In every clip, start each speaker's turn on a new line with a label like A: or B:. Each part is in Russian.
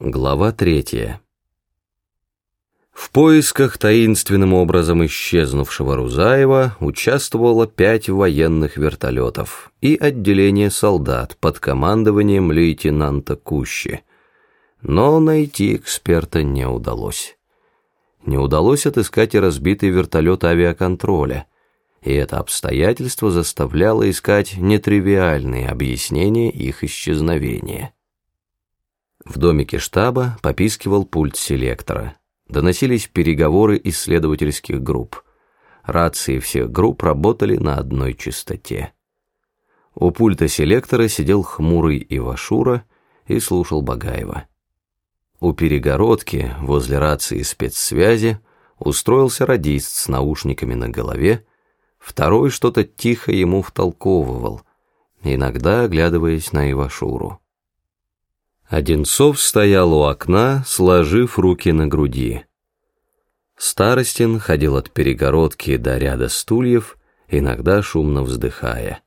A: Глава третья. В поисках таинственным образом исчезнувшего Рузаева участвовало пять военных вертолетов и отделение солдат под командованием лейтенанта Кущи. Но найти эксперта не удалось. Не удалось отыскать и разбитый вертолет авиаконтроля, и это обстоятельство заставляло искать нетривиальные объяснения их исчезновения. В домике штаба попискивал пульт селектора. Доносились переговоры исследовательских групп. Рации всех групп работали на одной частоте. У пульта селектора сидел хмурый Ивашура и слушал Багаева. У перегородки, возле рации спецсвязи, устроился радист с наушниками на голове, второй что-то тихо ему втолковывал, иногда оглядываясь на Ивашуру. Одинцов стоял у окна, сложив руки на груди. Старостин ходил от перегородки до ряда стульев, иногда шумно вздыхая.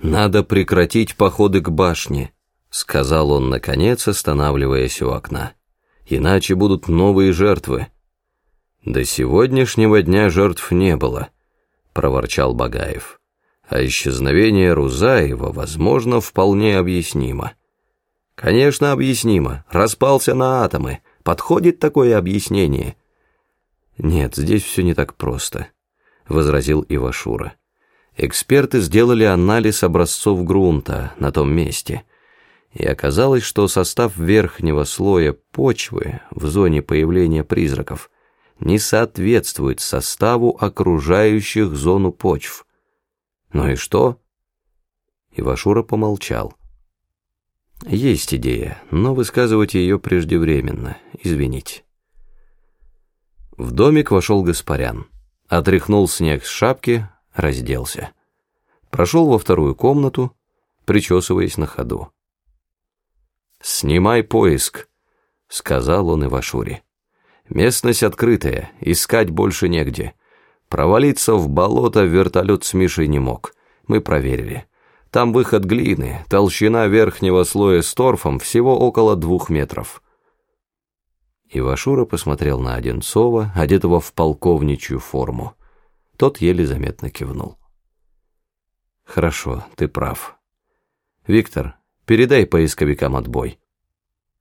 A: «Надо прекратить походы к башне», — сказал он, наконец, останавливаясь у окна. «Иначе будут новые жертвы». «До сегодняшнего дня жертв не было», — проворчал Багаев. «А исчезновение Рузаева, возможно, вполне объяснимо». Конечно, объяснимо. Распался на атомы. Подходит такое объяснение? Нет, здесь все не так просто, возразил Ивашура. Эксперты сделали анализ образцов грунта на том месте. И оказалось, что состав верхнего слоя почвы в зоне появления призраков не соответствует составу окружающих зону почв. Ну и что? Ивашура помолчал. Есть идея, но высказывать ее преждевременно, извините. В домик вошел Гаспарян. Отряхнул снег с шапки, разделся. Прошел во вторую комнату, причесываясь на ходу. «Снимай поиск», — сказал он Ивашуре. «Местность открытая, искать больше негде. Провалиться в болото вертолет с Мишей не мог. Мы проверили. Там выход глины, толщина верхнего слоя с торфом всего около двух метров. Ивашура посмотрел на Одинцова, одетого в полковничью форму. Тот еле заметно кивнул. «Хорошо, ты прав. Виктор, передай поисковикам отбой».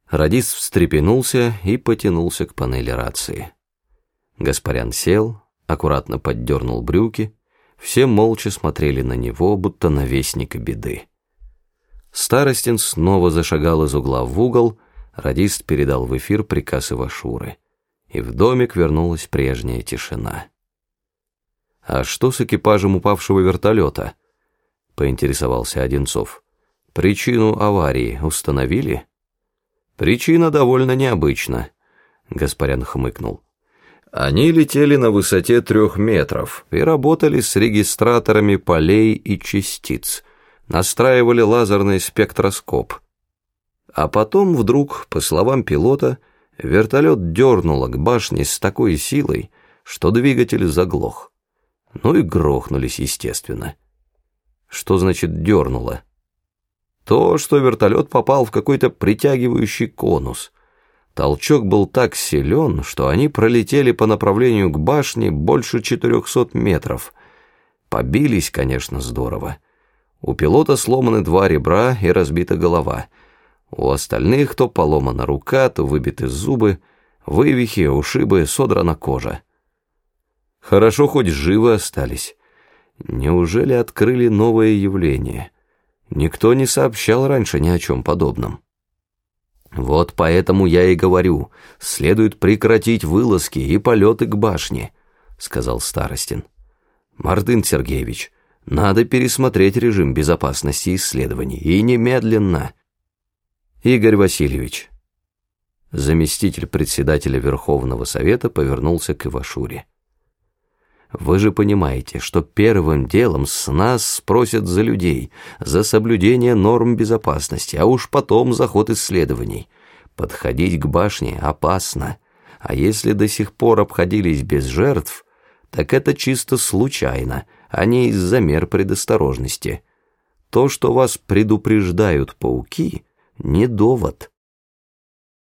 A: Радист встрепенулся и потянулся к панели рации. Гаспарян сел, аккуратно поддернул брюки, все молча смотрели на него, будто на вестника беды. Старостин снова зашагал из угла в угол, радист передал в эфир приказ Ивашуры, и в домик вернулась прежняя тишина. «А что с экипажем упавшего вертолета?» — поинтересовался Одинцов. «Причину аварии установили?» «Причина довольно необычна», — Гаспарян хмыкнул. Они летели на высоте трех метров и работали с регистраторами полей и частиц, настраивали лазерный спектроскоп. А потом вдруг, по словам пилота, вертолет дернуло к башне с такой силой, что двигатель заглох. Ну и грохнулись, естественно. Что значит дернуло? То, что вертолет попал в какой-то притягивающий конус — Толчок был так силен, что они пролетели по направлению к башне больше 400 метров. Побились, конечно, здорово. У пилота сломаны два ребра и разбита голова. У остальных то поломана рука, то выбиты зубы, вывихи, ушибы, содрана кожа. Хорошо хоть живы остались. Неужели открыли новое явление? Никто не сообщал раньше ни о чем подобном. Вот поэтому я и говорю, следует прекратить вылазки и полеты к башне, сказал Старостин. Мартын Сергеевич, надо пересмотреть режим безопасности исследований и немедленно. Игорь Васильевич. Заместитель председателя Верховного Совета повернулся к Ивашуре. Вы же понимаете, что первым делом с нас спросят за людей, за соблюдение норм безопасности, а уж потом за ход исследований. Подходить к башне опасно, а если до сих пор обходились без жертв, так это чисто случайно, а не из-за мер предосторожности. То, что вас предупреждают пауки, не довод.